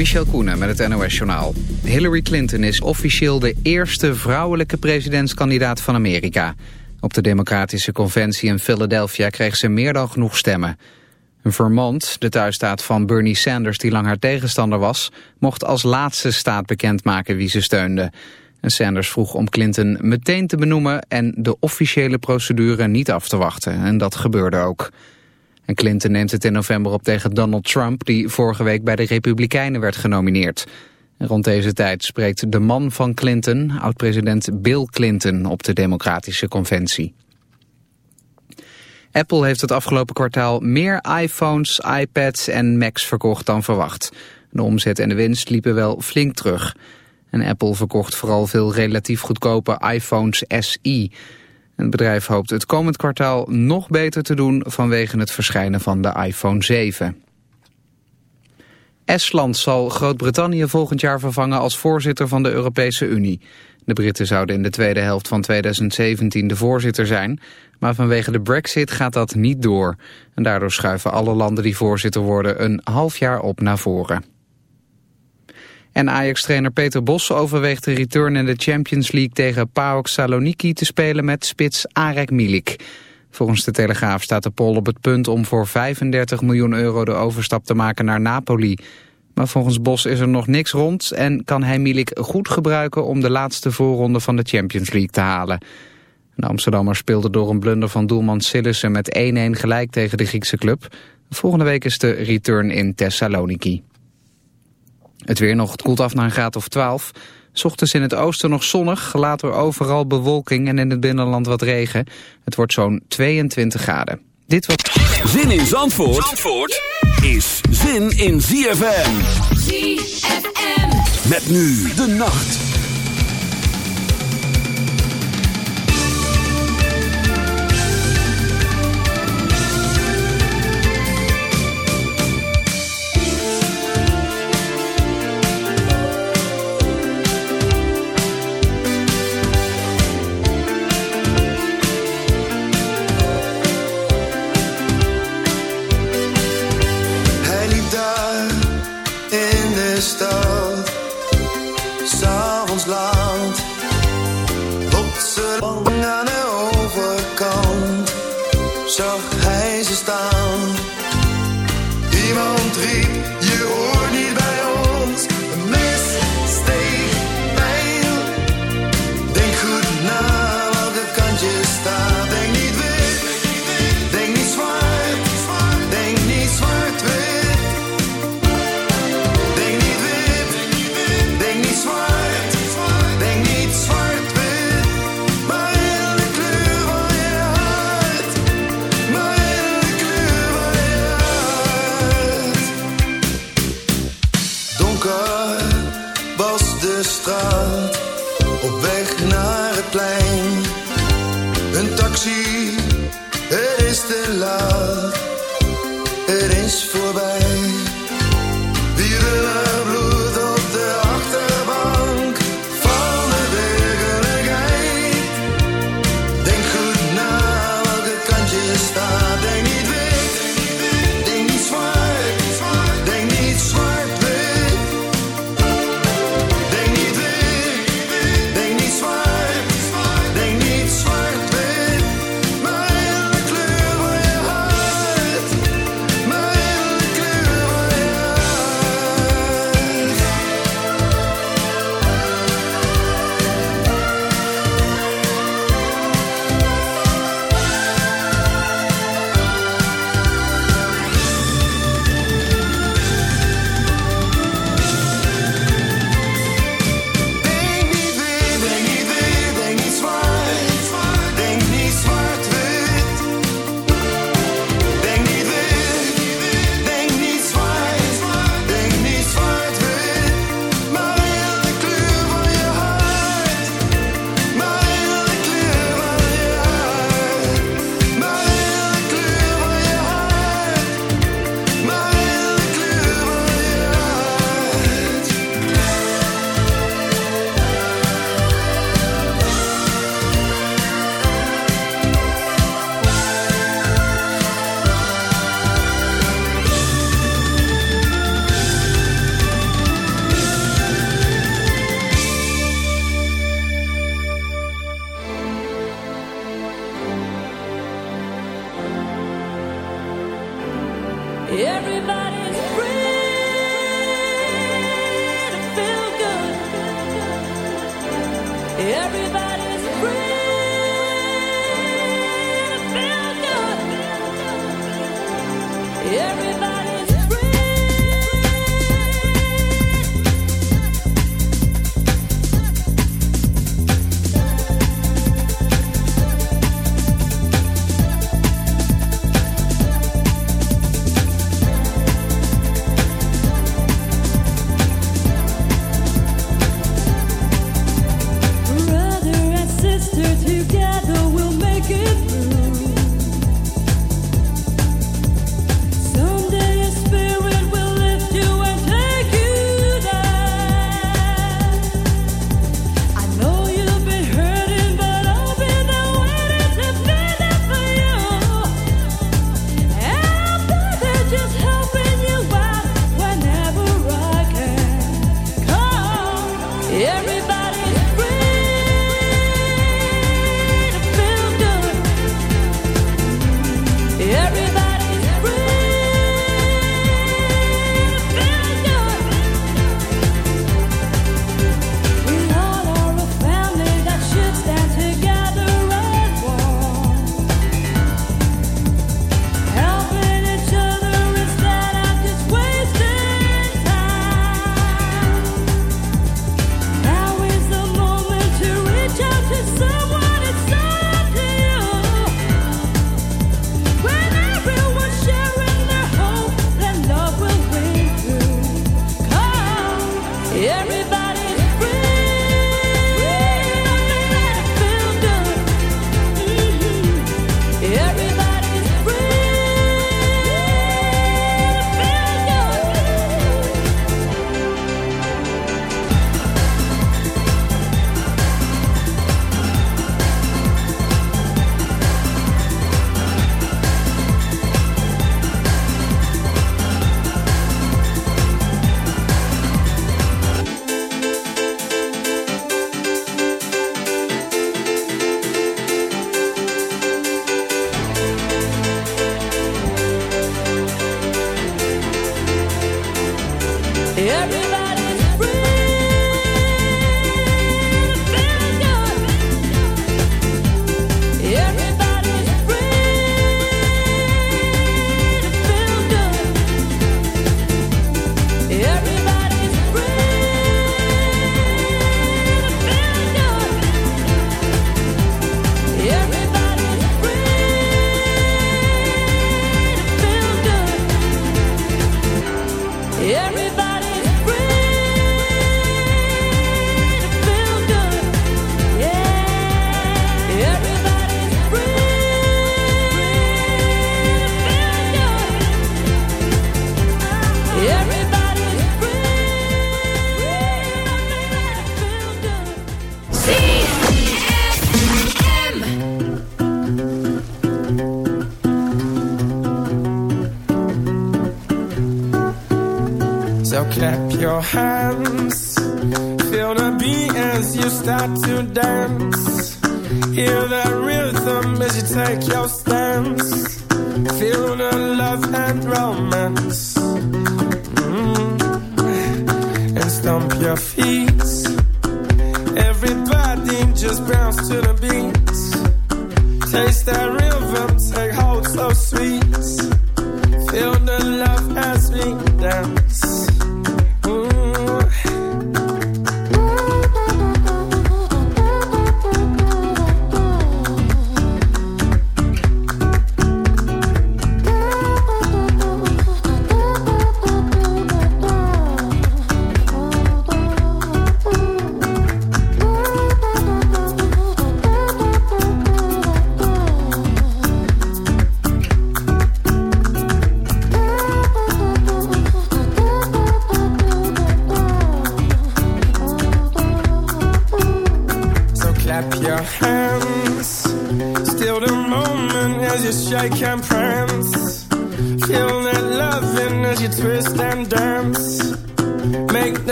Michel Koenen met het NOS-journaal. Hillary Clinton is officieel de eerste vrouwelijke presidentskandidaat van Amerika. Op de democratische conventie in Philadelphia kreeg ze meer dan genoeg stemmen. Vermont, de thuisstaat van Bernie Sanders die lang haar tegenstander was... mocht als laatste staat bekendmaken wie ze steunde. En Sanders vroeg om Clinton meteen te benoemen... en de officiële procedure niet af te wachten. En dat gebeurde ook. En Clinton neemt het in november op tegen Donald Trump... die vorige week bij de Republikeinen werd genomineerd. En rond deze tijd spreekt de man van Clinton, oud-president Bill Clinton... op de Democratische Conventie. Apple heeft het afgelopen kwartaal meer iPhones, iPads en Macs verkocht dan verwacht. De omzet en de winst liepen wel flink terug. En Apple verkocht vooral veel relatief goedkope iPhones SE... Het bedrijf hoopt het komend kwartaal nog beter te doen vanwege het verschijnen van de iPhone 7. Estland zal Groot-Brittannië volgend jaar vervangen als voorzitter van de Europese Unie. De Britten zouden in de tweede helft van 2017 de voorzitter zijn, maar vanwege de brexit gaat dat niet door. En daardoor schuiven alle landen die voorzitter worden een half jaar op naar voren. En Ajax-trainer Peter Bos overweegt de return in de Champions League tegen PAOK Saloniki te spelen met spits Arek Milik. Volgens de Telegraaf staat de Pol op het punt om voor 35 miljoen euro de overstap te maken naar Napoli. Maar volgens Bos is er nog niks rond en kan hij Milik goed gebruiken om de laatste voorronde van de Champions League te halen. De Amsterdammer speelde door een blunder van doelman Sillissen met 1-1 gelijk tegen de Griekse club. Volgende week is de return in Thessaloniki. Het weer nog, het koelt af naar een graad of 12. Ochtends in het oosten nog zonnig, later overal bewolking en in het binnenland wat regen. Het wordt zo'n 22 graden. Dit was... Zin in Zandvoort, Zandvoort is zin in ZFM. ZFM. Met nu de nacht.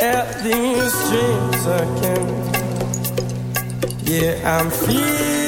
at these dreams again. Yeah, I'm feeling.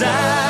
side.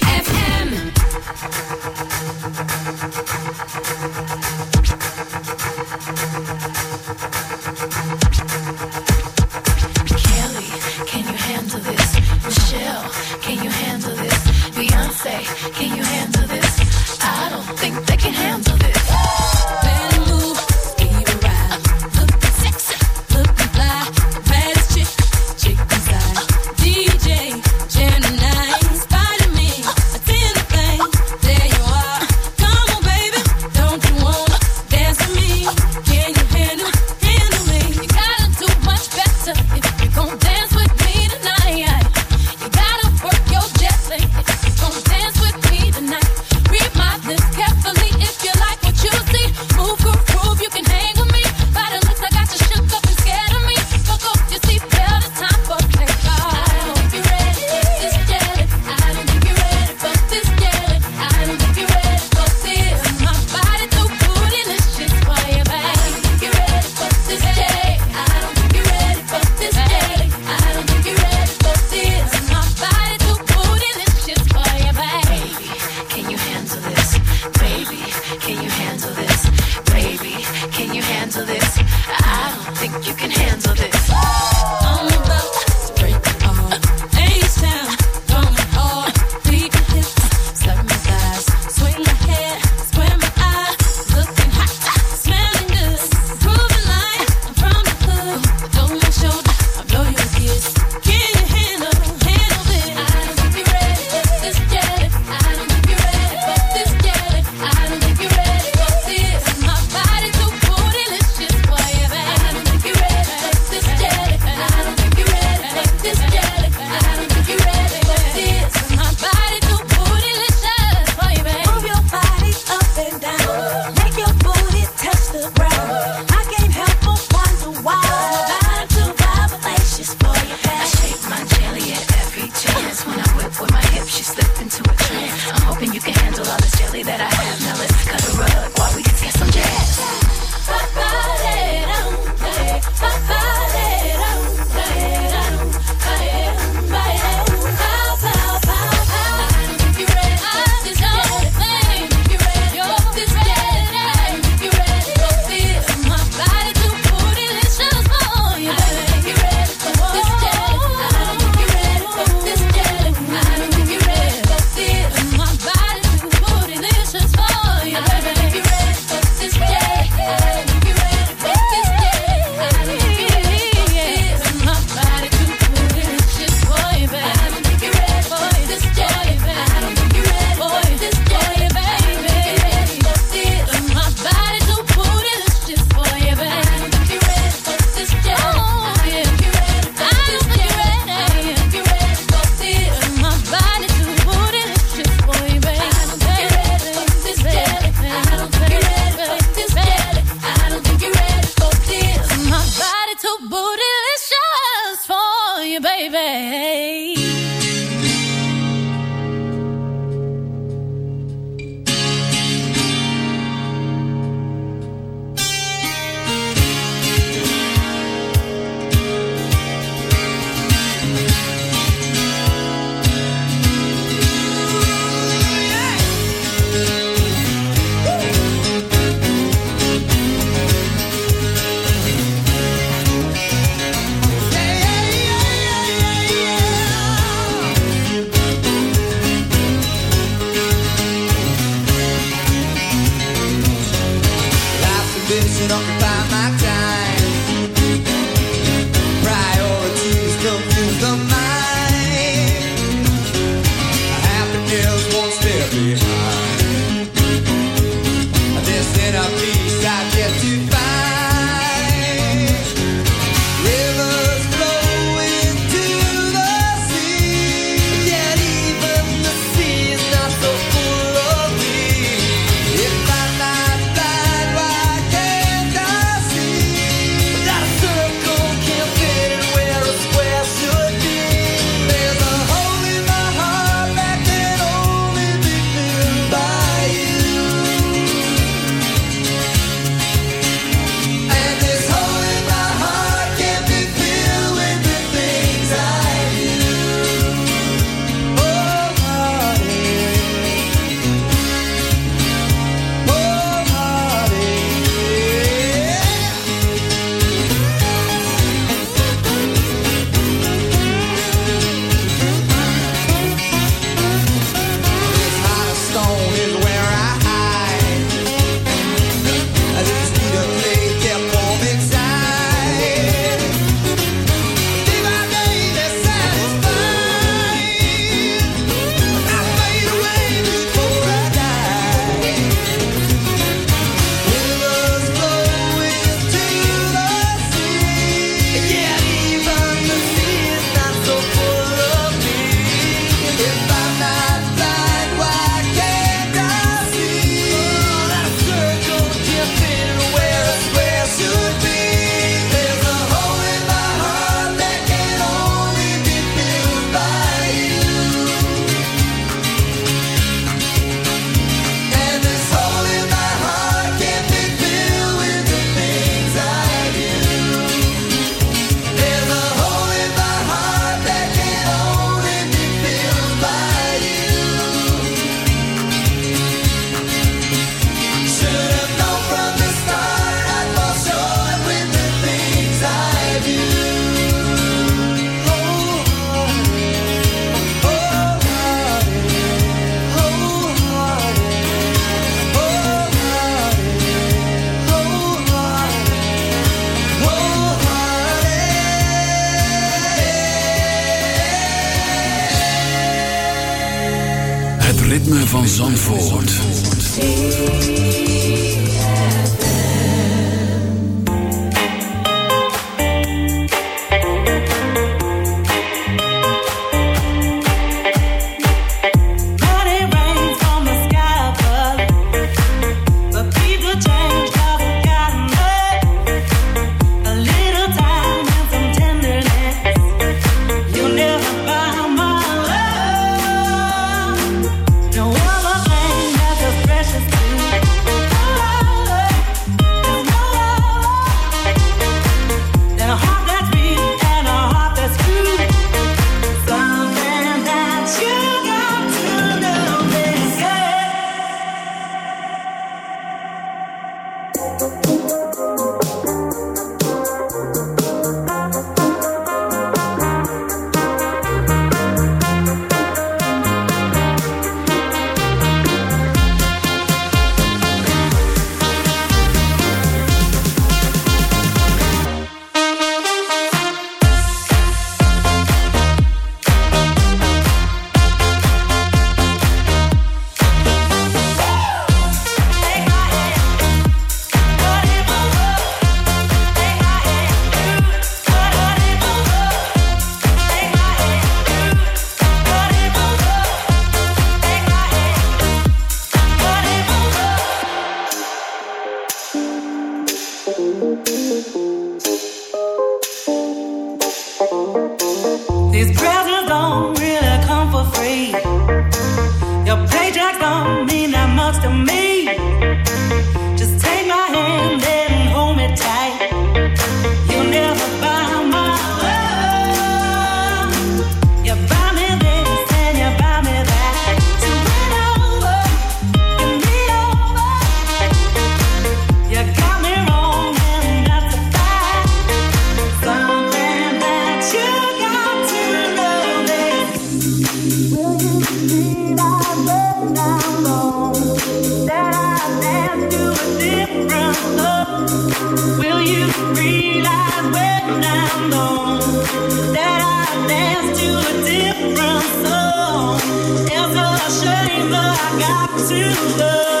got to go.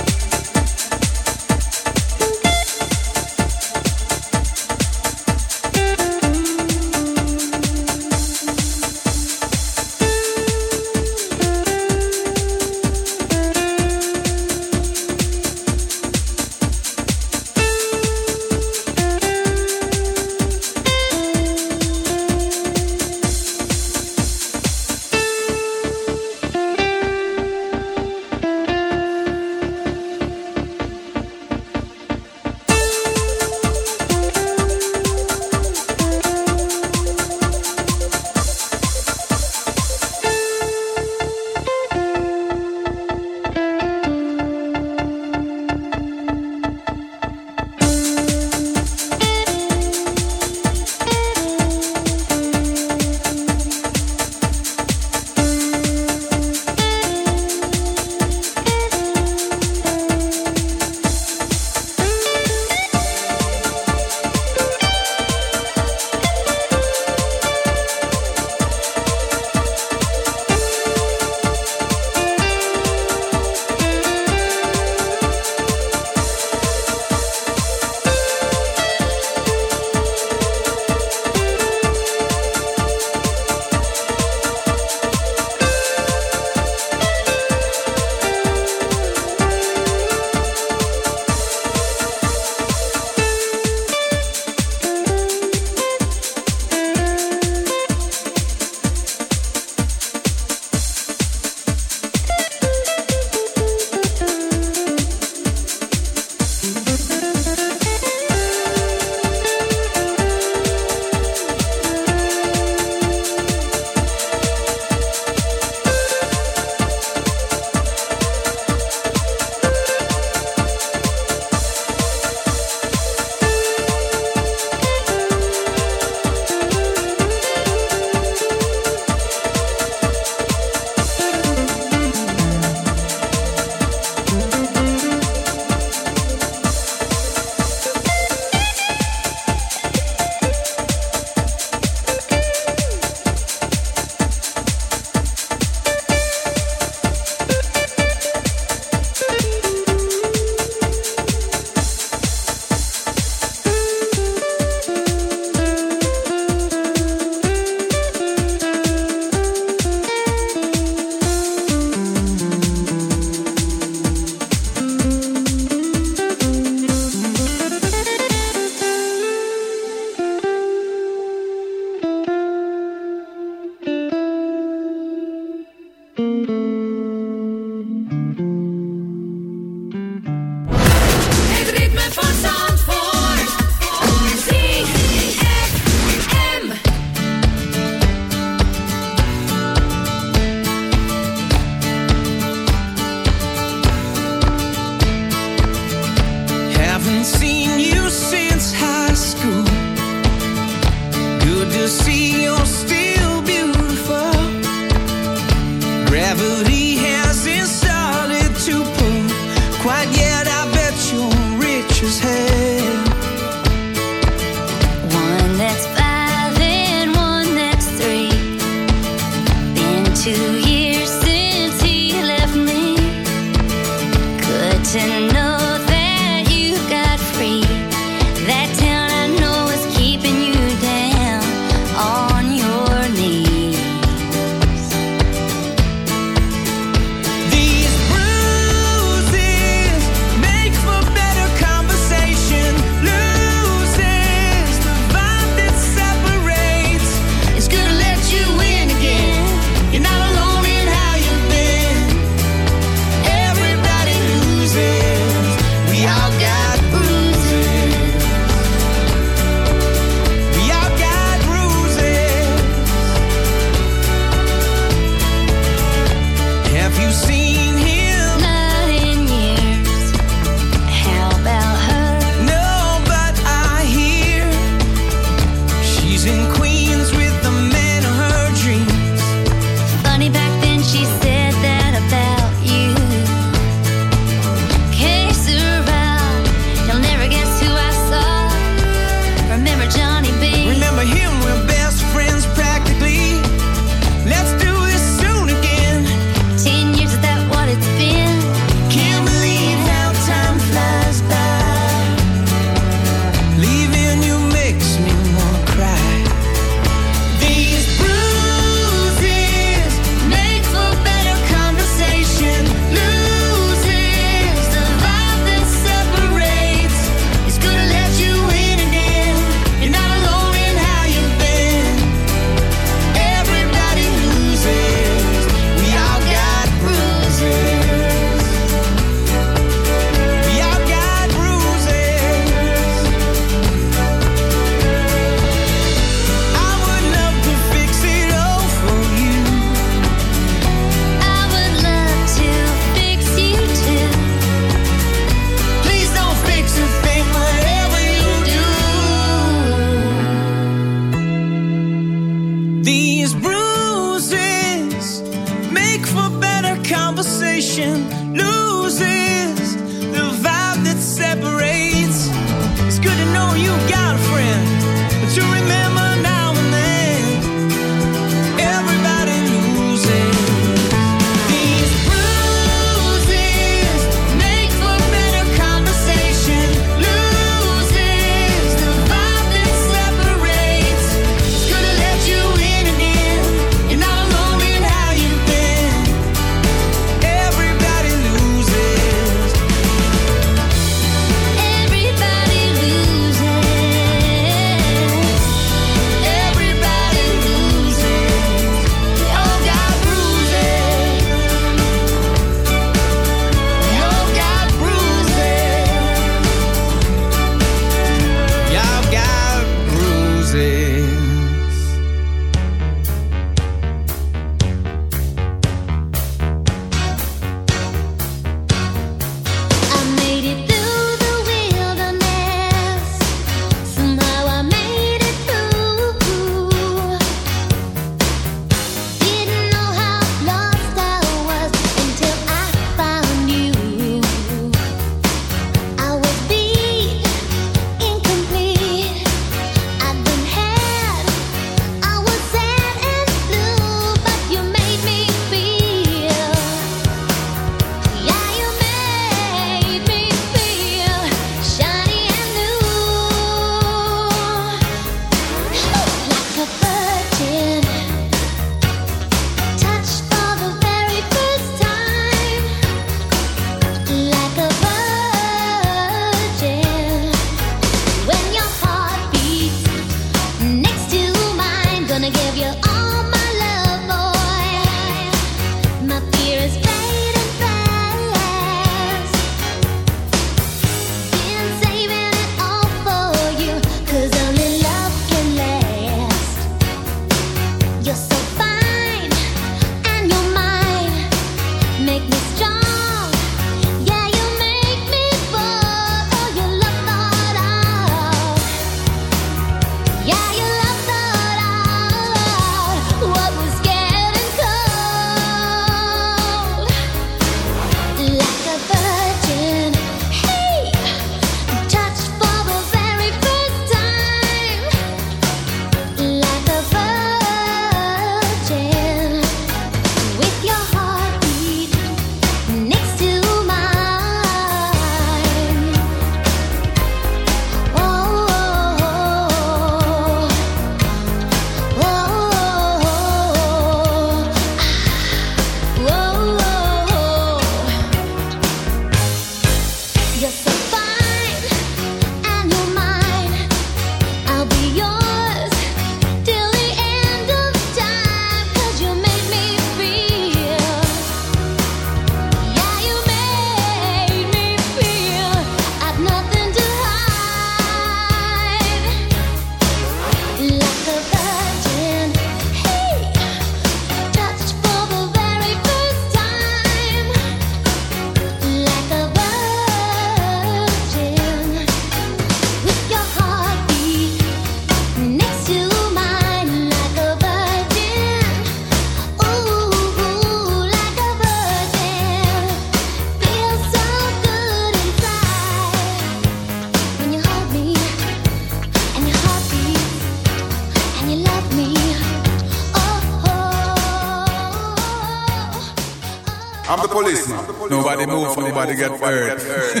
nobody got nobody.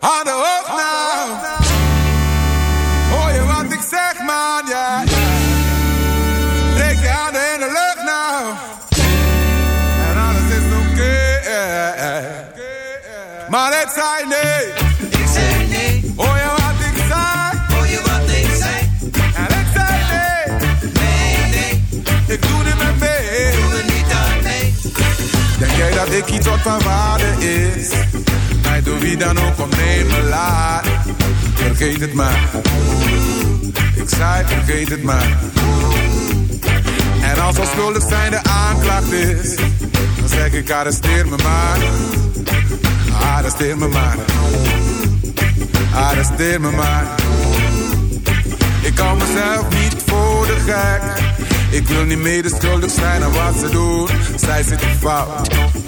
On the hook now. Wat van waarde is? Mij door wie dan ook om nee me laat. Vergeet het maar. Ik zei vergeet het maar. En als al schuldig zijn de aanklacht is, dan zeg ik arresteer me maar. Arresteer me maar. Arresteer me maar. Ik hou mezelf niet voor de gek. Ik wil niet medeschuldig zijn aan wat ze doen. Zij zitten fout.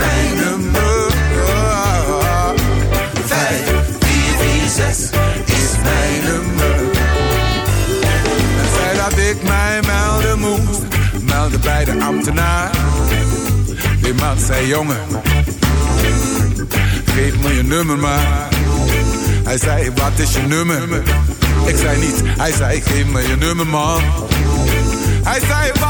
mijn nummer. Vijf, vier, vier, zes is mijn nummer. En zei dat ik mij melden moest, melden bij de ambtenaar. Die man zei jongen, geef me je nummer maar. Hij zei wat is je nummer? Ik zei niet, hij zei geef me je nummer man. Hij zei wat